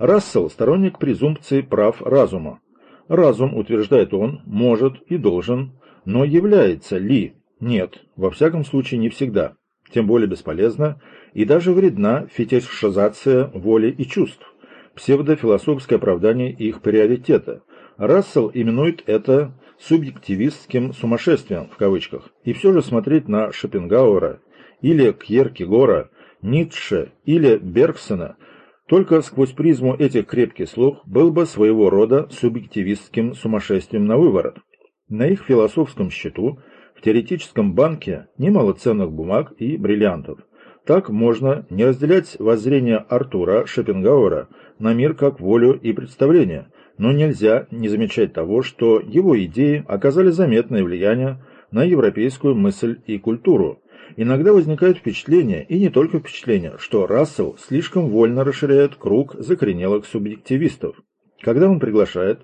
Рассел – сторонник презумпции прав разума. Разум, утверждает он, может и должен, но является ли? Нет, во всяком случае не всегда. Тем более бесполезна и даже вредна фетишизация воли и чувств, псевдофилософское оправдание их приоритета. Рассел именует это субъективистским сумасшествием в кавычках. И все же смотреть на Шопенгауэра или Кьеркегора, Ницше или Бергсона – только сквозь призму этих крепких слов был бы своего рода субъективистским сумасшествием на выворот. На их философском счету в теоретическом банке немало ценных бумаг и бриллиантов. Так можно не разделять воззрение Артура Шопенгауэра на мир как волю и представление, но нельзя не замечать того, что его идеи оказали заметное влияние на европейскую мысль и культуру, Иногда возникает впечатление, и не только впечатление, что Рассел слишком вольно расширяет круг закоренелых субъективистов. Когда он приглашает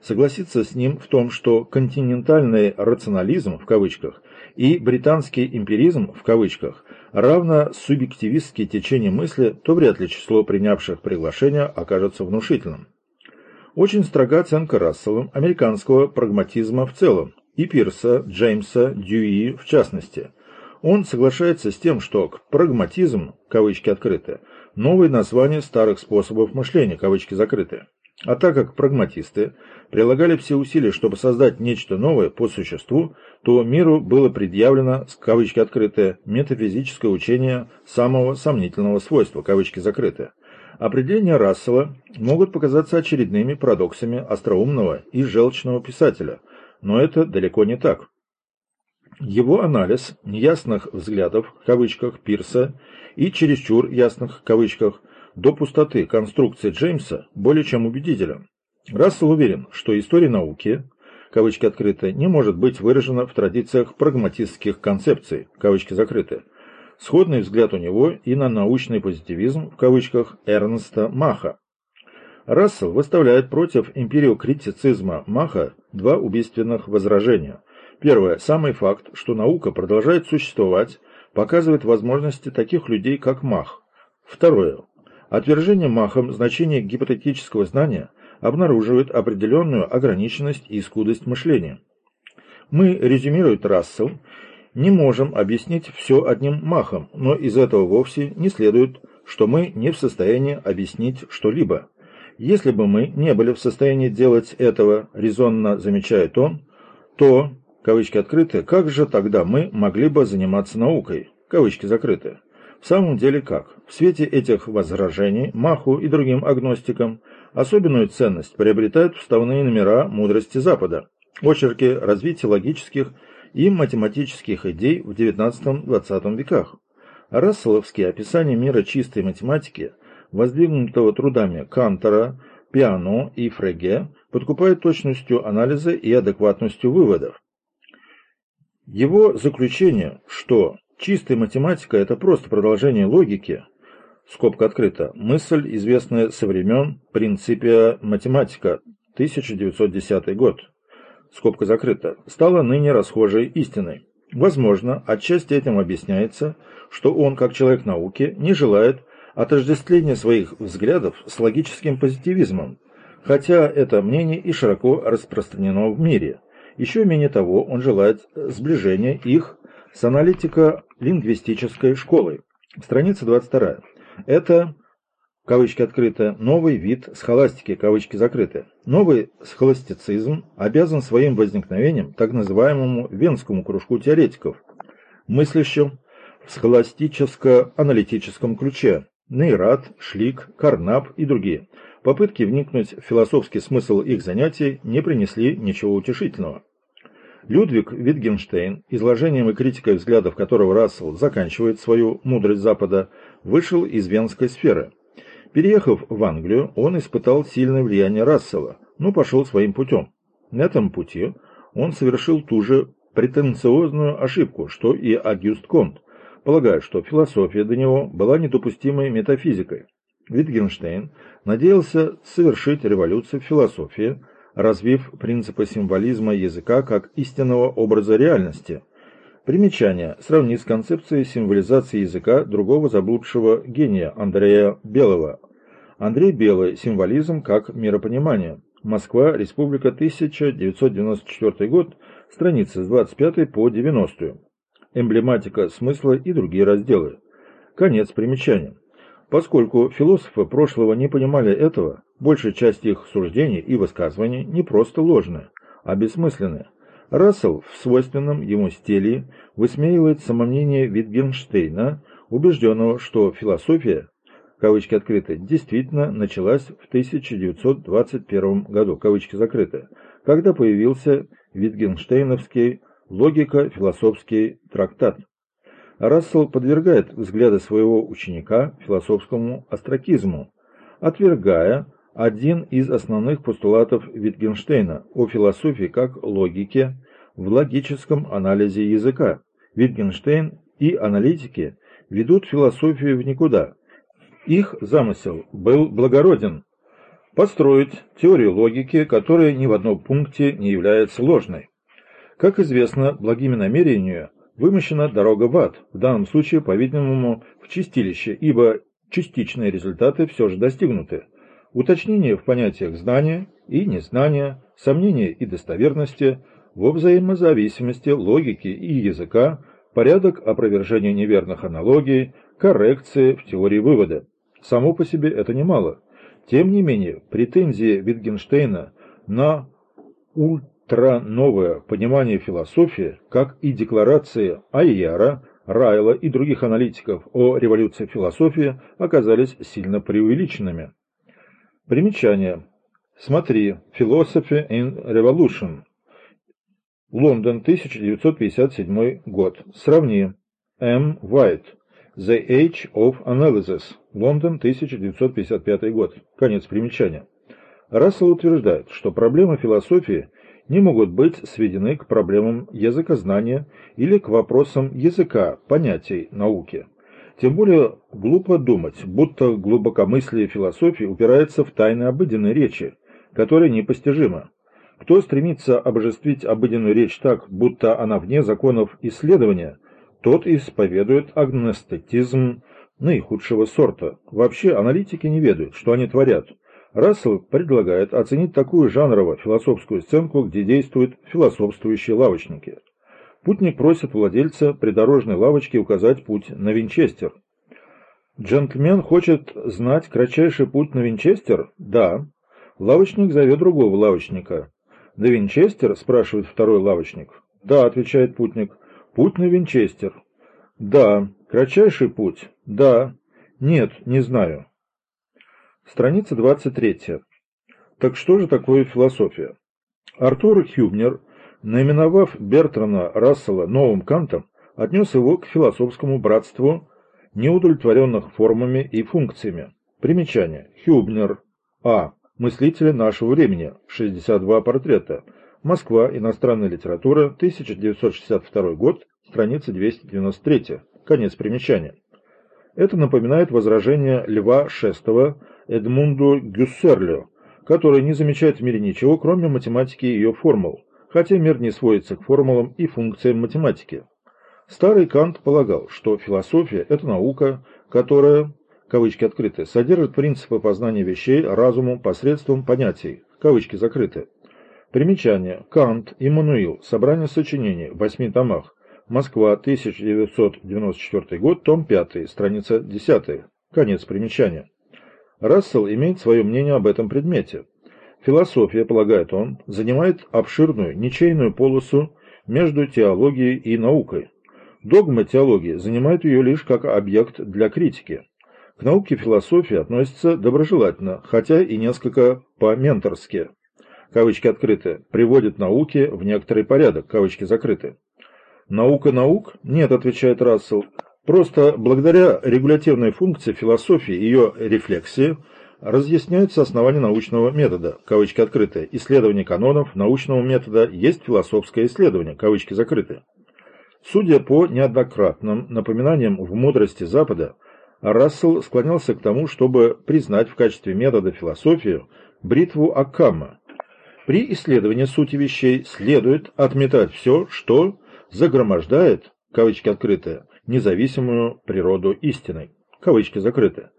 согласиться с ним в том, что континентальный рационализм в кавычках и британский эмпиризм в кавычках равно субъективистские течения мысли, то вряд ли число принявших приглашение окажется внушительным. Очень строга оценка Расселом американского прагматизма в целом и Пирса, Джеймса, Дьюи в частности – он соглашается с тем, что прагматизм, кавычки открыты, новое название старых способов мышления, кавычки закрыты. А так как прагматисты прилагали все усилия, чтобы создать нечто новое по существу, то миру было предъявлено, кавычки открытые, метафизическое учение самого сомнительного свойства, кавычки закрытые. Определения Рассела могут показаться очередными парадоксами остроумного и желчного писателя, но это далеко не так. Его анализ неясных взглядов в кавычках Пирса и чересчур ясных в кавычках до пустоты конструкции Джеймса более чем убедителен. Рассел уверен, что история науки, кавычки открыты, не может быть выражена в традициях прагматистских концепций, кавычки закрыты. Сходный взгляд у него и на научный позитивизм, в кавычках, Эрнста Маха. Рассел выставляет против империокритицизма Маха два убийственных возражения – Первое. Самый факт, что наука продолжает существовать, показывает возможности таких людей, как Мах. Второе. Отвержение Махом значения гипотетического знания обнаруживает определенную ограниченность и скудость мышления. Мы, резюмирует Рассел, не можем объяснить все одним махом, но из этого вовсе не следует, что мы не в состоянии объяснить что-либо. Если бы мы не были в состоянии делать этого, резонно замечает он, то кавычки открыты, как же тогда мы могли бы заниматься наукой, кавычки закрыты. В самом деле как? В свете этих возражений Маху и другим агностикам особенную ценность приобретают вставные номера мудрости Запада, очерки развития логических и математических идей в XIX-XX веках. Расселовские описания мира чистой математики, воздвигнутого трудами Кантора, Пиано и Фреге, подкупают точностью анализа и адекватностью выводов. Его заключение, что чистая математика – это просто продолжение логики, скобка открыта, мысль, известная со времен принципия математика, 1910 год, скобка закрыта, стала ныне расхожей истиной. Возможно, отчасти этим объясняется, что он, как человек науки, не желает отождествления своих взглядов с логическим позитивизмом, хотя это мнение и широко распространено в мире – еще менее того, он желает сближения их с аналитико-лингвистической школой. Страница 22. Это, кавычки открыты, новый вид схоластики, кавычки закрыты. Новый схоластицизм обязан своим возникновением так называемому венскому кружку теоретиков, мыслящим в схоластическо-аналитическом ключе. Нейрат, Шлик, Карнап и другие. Попытки вникнуть в философский смысл их занятий не принесли ничего утешительного. Людвиг Витгенштейн, изложением и критикой взглядов которого Рассел заканчивает свою «Мудрость Запада», вышел из венской сферы. Переехав в Англию, он испытал сильное влияние Рассела, но пошел своим путем. На этом пути он совершил ту же претенциозную ошибку, что и Агюст Конт, полагая, что философия до него была недопустимой метафизикой. Витгенштейн надеялся совершить революцию в философии, развив принципы символизма языка как истинного образа реальности. Примечание. Сравнить с концепцией символизации языка другого заблудшего гения Андрея Белого. Андрей Белый. Символизм как миропонимание. Москва. Республика. 1994 год. Страницы с 25 по 90. Эмблематика смысла и другие разделы. Конец примечания. Поскольку философы прошлого не понимали этого, большая часть их суждений и высказываний не просто ложные, а бессмысленные. Рассел в свойственном ему стиле высмеивает самомнение Витгенштейна, убежденного, что философия, кавычки открыты, действительно началась в 1921 году, кавычки закрыты, когда появился Витгенштейновский логико-философский трактат. Рассел подвергает взгляды своего ученика философскому остракизму, отвергая один из основных постулатов Витгенштейна о философии как логике в логическом анализе языка. Витгенштейн и аналитики ведут философию в никуда. Их замысел был благороден – построить теорию логики, которая ни в одном пункте не является ложной. Как известно, благими намерениями вымощена дорога в ад, в данном случае, по-видимому, в чистилище, ибо частичные результаты все же достигнуты. Уточнение в понятиях знания и незнания, сомнения и достоверности, во взаимозависимости логики и языка, порядок опровержения неверных аналогий, коррекции в теории вывода. Само по себе это немало. Тем не менее, претензии Витгенштейна на ульт новое понимание философии, как и декларации Айяра, Райла и других аналитиков о революции философии оказались сильно преувеличенными. Примечание. Смотри Philosophy in Revolution. Лондон, 1957 год. Сравни. М. White. The Age of Analysis. Лондон, 1955 год. Конец примечания. Рассел утверждает, что проблема философии – не могут быть сведены к проблемам языкознания или к вопросам языка, понятий, науки. Тем более глупо думать, будто глубокомыслие философии упирается в тайны обыденной речи, которая непостижима. Кто стремится обожествить обыденную речь так, будто она вне законов исследования, тот исповедует агностетизм наихудшего сорта. Вообще аналитики не ведают, что они творят, Рассел предлагает оценить такую жанрово-философскую сценку, где действуют философствующие лавочники. Путник просит владельца придорожной лавочки указать путь на Винчестер. Джентльмен хочет знать кратчайший путь на Винчестер? Да. Лавочник зовет другого лавочника. «На Винчестер?» – спрашивает второй лавочник. «Да», – отвечает путник. «Путь на Винчестер». «Да». «Кратчайший путь?» «Да». «Нет, не знаю». Страница 23. Так что же такое философия? Артур Хюбнер, наименовав Бертрана Рассела новым Кантом, отнес его к философскому братству неудовлетворенных формами и функциями. Примечание. Хюбнер. А. Мыслители нашего времени. 62 портрета. Москва. Иностранная литература. 1962 год. Страница 293. Конец примечания. Это напоминает возражение Льва VI Эдмунду Гюссерлю, который не замечает в мире ничего, кроме математики и ее формул, хотя мир не сводится к формулам и функциям математики. Старый Кант полагал, что философия – это наука, которая, кавычки открыты, содержит принципы познания вещей разумом посредством понятий, кавычки закрыты. Примечание. Кант, Иммануил. Собрание сочинений. В восьми томах. Москва, 1994 год, том 5, страница 10. Конец примечания. Рассел имеет свое мнение об этом предмете. Философия, полагает он, занимает обширную, ничейную полосу между теологией и наукой. Догмы теологии занимают ее лишь как объект для критики. К науке философии относится доброжелательно, хотя и несколько по-менторски. Кавычки открыты. Приводит науки в некоторый порядок. Кавычки закрыты. Наука наук? Нет, отвечает Рассел. Просто благодаря регулятивной функции философии и ее рефлексии разъясняются основания научного метода, кавычки открытые, исследование канонов научного метода есть философское исследование, кавычки закрытые. Судя по неоднократным напоминаниям в мудрости Запада, Рассел склонялся к тому, чтобы признать в качестве метода философию бритву Аккама. При исследовании сути вещей следует отметать все, что загромождает, кавычки открытые, независимую природу истины. Кавычки закрыты.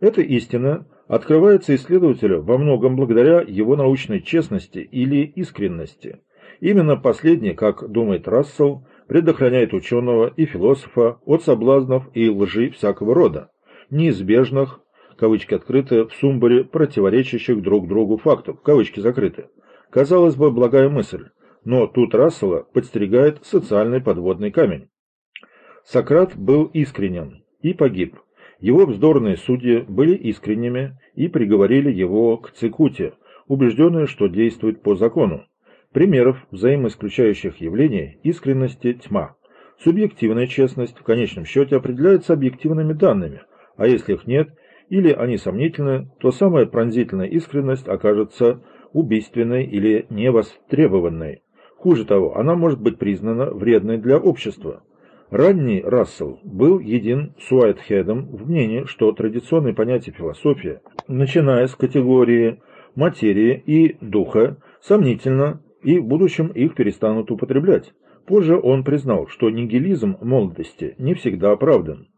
Эта истина открывается исследователю во многом благодаря его научной честности или искренности. Именно последний, как думает Рассел, предохраняет ученого и философа от соблазнов и лжи всякого рода, неизбежных, кавычки открыты, в сумбуре противоречащих друг другу фактов, кавычки закрыты. Казалось бы, благая мысль, но тут Рассела подстерегает социальный подводный камень. Сократ был искренен и погиб. Его вздорные судьи были искренними и приговорили его к цикуте, убежденные, что действует по закону. Примеров взаимоисключающих явлений искренности тьма. Субъективная честность в конечном счете определяется объективными данными, а если их нет, или они сомнительны, то самая пронзительная искренность окажется убийственной или невостребованной. Хуже того, она может быть признана вредной для общества. Ранний Рассел был един с Уайтхедом в мнении, что традиционные понятия философии, начиная с категории материи и духа, сомнительно, и в будущем их перестанут употреблять. Позже он признал, что нигилизм молодости не всегда оправдан.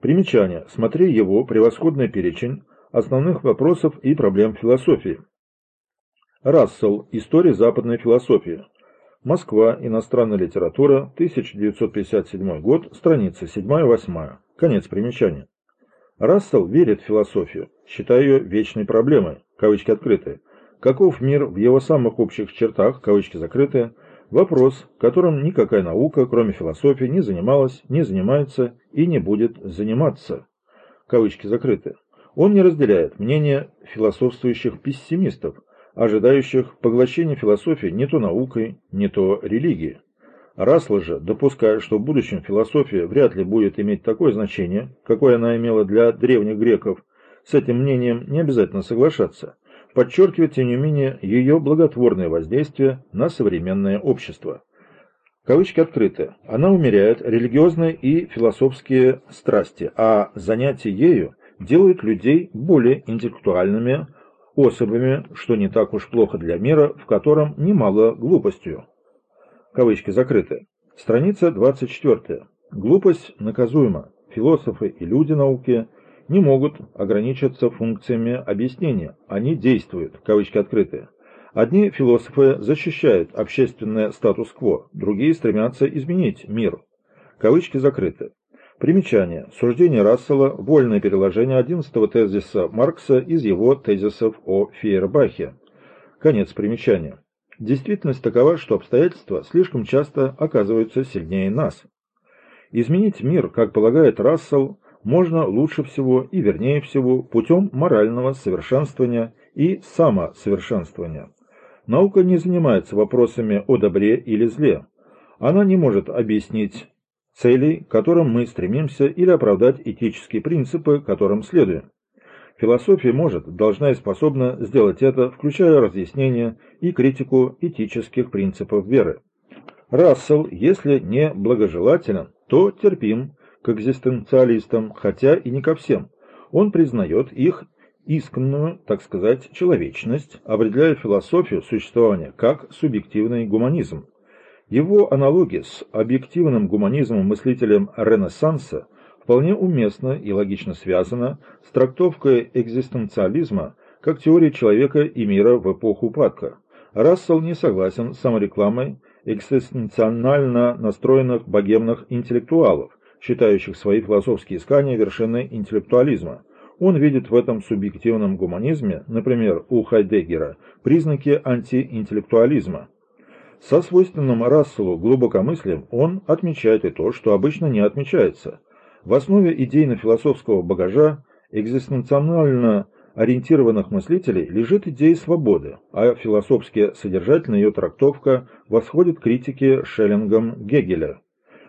Примечание. Смотри его превосходный перечень основных вопросов и проблем философии. Рассел. История западной философии. Москва. Иностранная литература. 1957 год. Страница 7-8. Конец примечания. Рассел верит в философию, считая ее вечной проблемой, кавычки открытые. Каков мир в его самых общих чертах, кавычки закрытые, вопрос, которым никакая наука, кроме философии, не занималась, не занимается и не будет заниматься, кавычки закрыты. Он не разделяет мнение философствующих пессимистов, ожидающих поглощения философии не то наукой, не то религией. Рассел же, допуская, что в будущем философия вряд ли будет иметь такое значение, какое она имела для древних греков, с этим мнением не обязательно соглашаться, подчеркивает, тем не менее, ее благотворное воздействие на современное общество. Кавычки открыты. Она умеряет религиозные и философские страсти, а занятия ею делают людей более интеллектуальными, особями, что не так уж плохо для мира, в котором немало глупостью. Кавычки закрыты. Страница 24. Глупость наказуема. Философы и люди науки не могут ограничиться функциями объяснения. Они действуют. Кавычки открыты. Одни философы защищают общественное статус-кво, другие стремятся изменить мир. Кавычки закрыты. Примечание. Суждение Рассела – вольное переложение 11 тезиса Маркса из его тезисов о Фейербахе. Конец примечания. Действительность такова, что обстоятельства слишком часто оказываются сильнее нас. Изменить мир, как полагает Рассел, можно лучше всего и вернее всего путем морального совершенствования и самосовершенствования. Наука не занимается вопросами о добре или зле. Она не может объяснить целей, к которым мы стремимся, или оправдать этические принципы, которым следуем. Философия может, должна и способна сделать это, включая разъяснение и критику этических принципов веры. Рассел, если не благожелателен, то терпим к экзистенциалистам, хотя и не ко всем. Он признает их искреннюю, так сказать, человечность, определяя философию существования как субъективный гуманизм. Его аналогия с объективным гуманизмом мыслителем Ренессанса вполне уместна и логично связана с трактовкой экзистенциализма как теории человека и мира в эпоху упадка. Рассел не согласен с саморекламой экзистенционально настроенных богемных интеллектуалов, считающих свои философские искания вершиной интеллектуализма. Он видит в этом субъективном гуманизме, например, у Хайдеггера, признаки антиинтеллектуализма. Со свойственным Расселу глубокомыслием он отмечает и то, что обычно не отмечается. В основе идейно-философского багажа экзистенционально ориентированных мыслителей лежит идея свободы, а философски содержательная ее трактовка восходит критике Шеллингом Гегеля.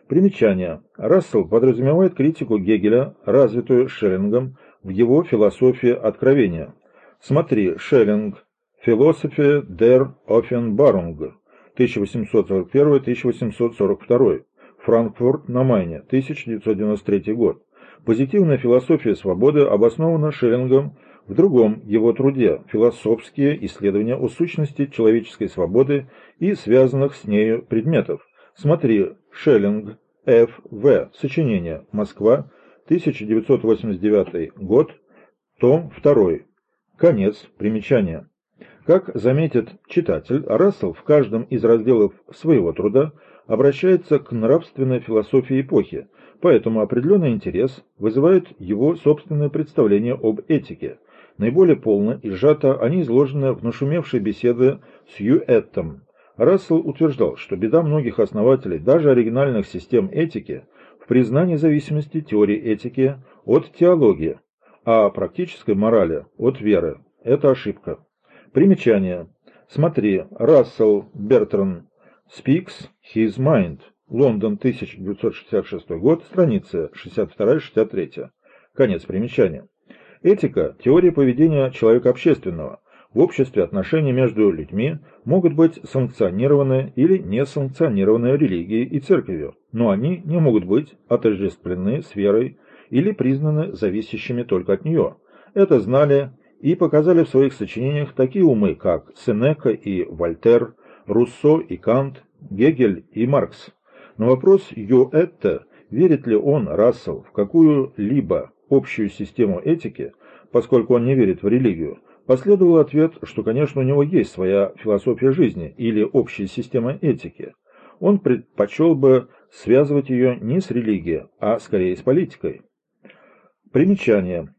Примечание. Рассел подразумевает критику Гегеля, развитую Шеллингом в его философии откровения. Смотри, Шеллинг, Philosophy der Offenbarung, 1841-1842, Франкфурт на Майне, 1993 год. Позитивная философия свободы обоснована Шеллингом в другом его труде «Философские исследования о сущности человеческой свободы и связанных с нею предметов». Смотри, Шеллинг, Ф. В. Сочинение. Москва, 1989 год. Том 2. Конец примечания. Как заметит читатель, Рассел в каждом из разделов своего труда обращается к нравственной философии эпохи, поэтому определенный интерес вызывает его собственное представление об этике. Наиболее полно и сжато они изложены в нашумевшей беседе с Юэттом. Рассел утверждал, что беда многих основателей даже оригинальных систем этики в признании зависимости теории этики от теологии, а практической морали от веры. Это ошибка. Примечание. Смотри, Рассел Бертран Speaks His Mind. Лондон, 1966 год, страницы 62-63. Конец примечания. Этика – теория поведения человека общественного. В обществе отношения между людьми могут быть санкционированы или не санкционированы религией и церковью, но они не могут быть отождествлены с верой или признаны зависящими только от нее. Это знали и показали в своих сочинениях такие умы, как Сенека и Вольтер, Руссо и Кант, Гегель и Маркс. На вопрос Йоэтта, верит ли он, Рассел, в какую-либо общую систему этики, поскольку он не верит в религию, последовал ответ, что, конечно, у него есть своя философия жизни или общая система этики. Он предпочел бы связывать ее не с религией, а скорее с политикой. Примечание.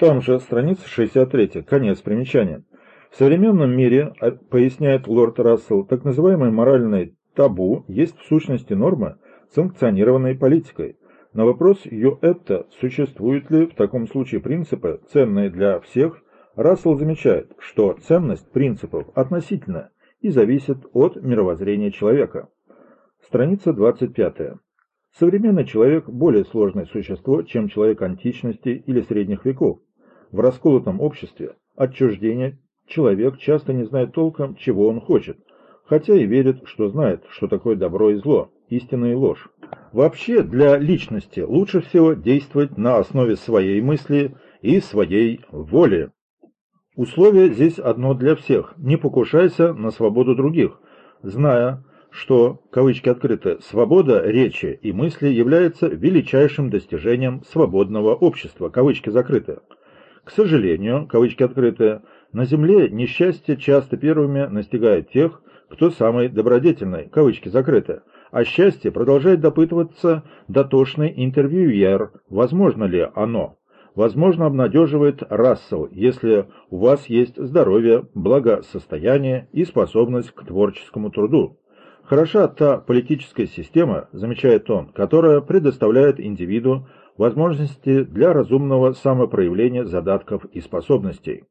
Там же страница 63, конец примечания. В современном мире, а, поясняет лорд Рассел, так называемый моральный табу есть в сущности норма, санкционированная политикой. На вопрос Йоэтта, существуют ли в таком случае принципы, ценные для всех, Рассел замечает, что ценность принципов относительна и зависит от мировоззрения человека. Страница 25. Современный человек более сложное существо, чем человек античности или средних веков. В расколотом обществе отчуждение человек часто не знает толком, чего он хочет, хотя и верит, что знает, что такое добро и зло, истина и ложь. Вообще для личности лучше всего действовать на основе своей мысли и своей воли. Условие здесь одно для всех – не покушайся на свободу других, зная, что, кавычки открыты, свобода речи и мысли является величайшим достижением свободного общества, кавычки закрыты. К сожалению, кавычки открыты, на Земле несчастье часто первыми настигает тех, кто самый добродетельный, кавычки закрыты, а счастье продолжает допытываться дотошный интервьюер, возможно ли оно. Возможно, обнадеживает Рассел, если у вас есть здоровье, благосостояние и способность к творческому труду. Хороша та политическая система, замечает он, которая предоставляет индивиду возможности для разумного самопроявления задатков и способностей.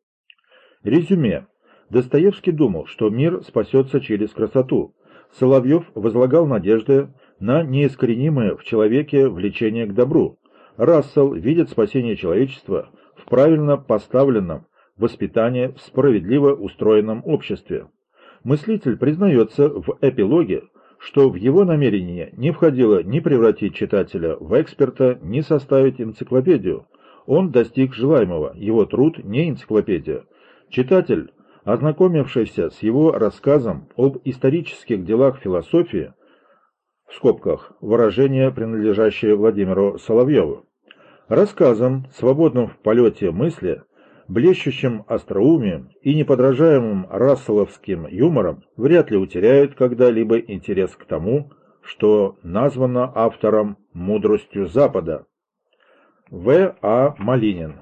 Резюме. Достоевский думал, что мир спасется через красоту. Соловьев возлагал надежды на неискоренимое в человеке влечение к добру. Рассел видит спасение человечества в правильно поставленном воспитании в справедливо устроенном обществе. Мыслитель признается в эпилоге, что в его намерение не входило ни превратить читателя в эксперта, ни составить энциклопедию. Он достиг желаемого, его труд не энциклопедия. Читатель, ознакомившийся с его рассказом об исторических делах философии, в скобках, выражение, принадлежащее Владимиру Соловьеву, рассказом, свободным в полете мысли, блещущим остроумием и неподражаемым расселовским юмором вряд ли утеряют когда-либо интерес к тому, что названо автором «мудростью Запада». В. А. Малинин